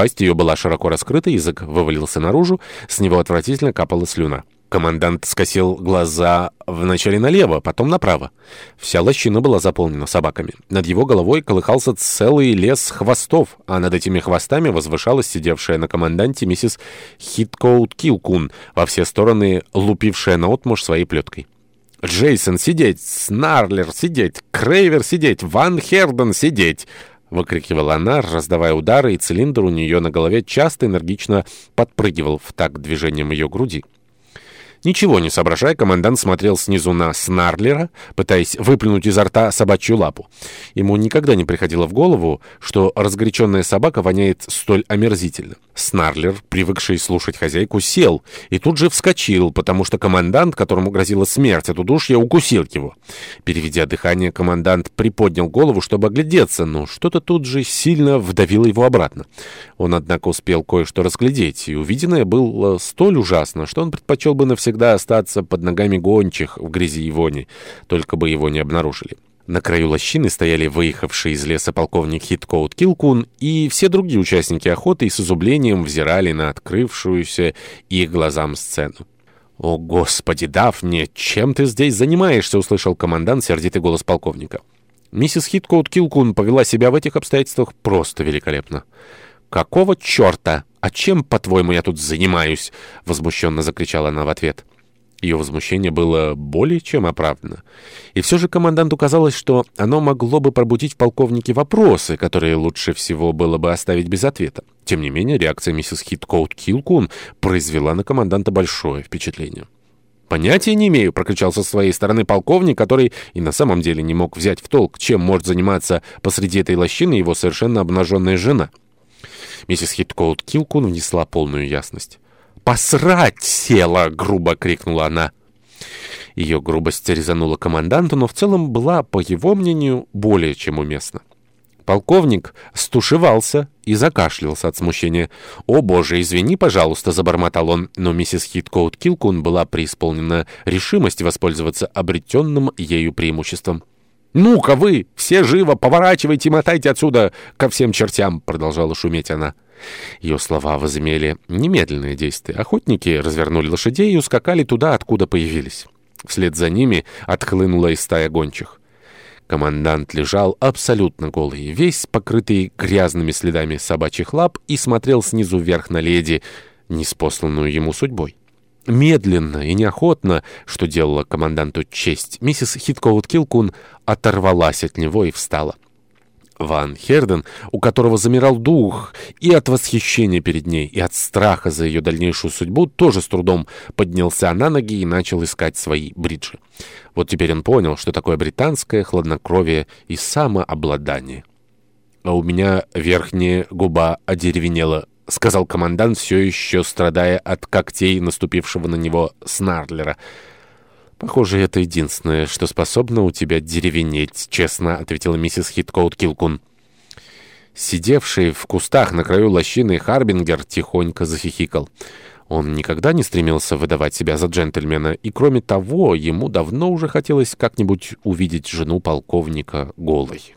Пасть ее была широко раскрыта, язык вывалился наружу, с него отвратительно капала слюна. Командант скосил глаза вначале налево, потом направо. Вся лощина была заполнена собаками. Над его головой колыхался целый лес хвостов, а над этими хвостами возвышалась сидевшая на команданте миссис Хиткоут Килкун, во все стороны лупившая на наотмашь своей плеткой. «Джейсон сидеть! Снарлер сидеть! Крейвер сидеть! Ван Херден сидеть!» — выкрикивала она, раздавая удары, и цилиндр у нее на голове часто энергично подпрыгивал в такт движением ее груди. Ничего не соображая, командант смотрел снизу на Снарлера, пытаясь выплюнуть изо рта собачью лапу. Ему никогда не приходило в голову, что разгоряченная собака воняет столь омерзительно. Снарлер, привыкший слушать хозяйку, сел и тут же вскочил, потому что командант, которому грозила смерть от удушья, укусил его. Переведя дыхание, командант приподнял голову, чтобы оглядеться, но что-то тут же сильно вдавило его обратно. Он, однако, успел кое-что разглядеть, и увиденное было столь ужасно, что он предпочел бы навсегда навсегда остаться под ногами гончих в грязи и вони, только бы его не обнаружили. На краю лощины стояли выехавшие из леса полковник Хиткоут Килкун и все другие участники охоты и с изумлением взирали на открывшуюся их глазам сцену. «О, Господи, дав чем ты здесь занимаешься?» — услышал командант сердитый голос полковника. Миссис Хиткоут Килкун повела себя в этих обстоятельствах просто великолепно. «Какого черта?» «А чем, по-твоему, я тут занимаюсь?» — возмущенно закричала она в ответ. Ее возмущение было более чем оправдано. И все же команданту казалось, что оно могло бы пробудить в полковнике вопросы, которые лучше всего было бы оставить без ответа. Тем не менее, реакция миссис Хиткоут Килкун произвела на команданта большое впечатление. «Понятия не имею», — прокричал со своей стороны полковник, который и на самом деле не мог взять в толк, чем может заниматься посреди этой лощины его совершенно обнаженная жена. Миссис Хиткоут Килкун внесла полную ясность. «Посрать села!» — грубо крикнула она. Ее грубость резанула команданту, но в целом была, по его мнению, более чем уместна. Полковник стушевался и закашлялся от смущения. «О, боже, извини, пожалуйста», — забормотал он, но миссис Хиткоут Килкун была преисполнена решимость воспользоваться обретенным ею преимуществом. «Ну-ка вы, все живо, поворачивайте, мотайте отсюда ко всем чертям!» — продолжала шуметь она. Ее слова возымели немедленное действие. Охотники развернули лошадей и ускакали туда, откуда появились. Вслед за ними отхлынула и стая гончих. Командант лежал абсолютно голый, весь покрытый грязными следами собачьих лап и смотрел снизу вверх на леди, неспосланную ему судьбой. Медленно и неохотно, что делала команданту честь, миссис Хиткоут-Килкун оторвалась от него и встала. Ван Херден, у которого замирал дух и от восхищения перед ней, и от страха за ее дальнейшую судьбу, тоже с трудом поднялся на ноги и начал искать свои бриджи. Вот теперь он понял, что такое британское хладнокровие и самообладание. А у меня верхняя губа одеревенела — сказал командант, все еще страдая от когтей наступившего на него Снарлера. «Похоже, это единственное, что способно у тебя деревенеть», — честно ответила миссис Хиткоут Килкун. Сидевший в кустах на краю лощины Харбингер тихонько захихикал. Он никогда не стремился выдавать себя за джентльмена, и, кроме того, ему давно уже хотелось как-нибудь увидеть жену полковника голой.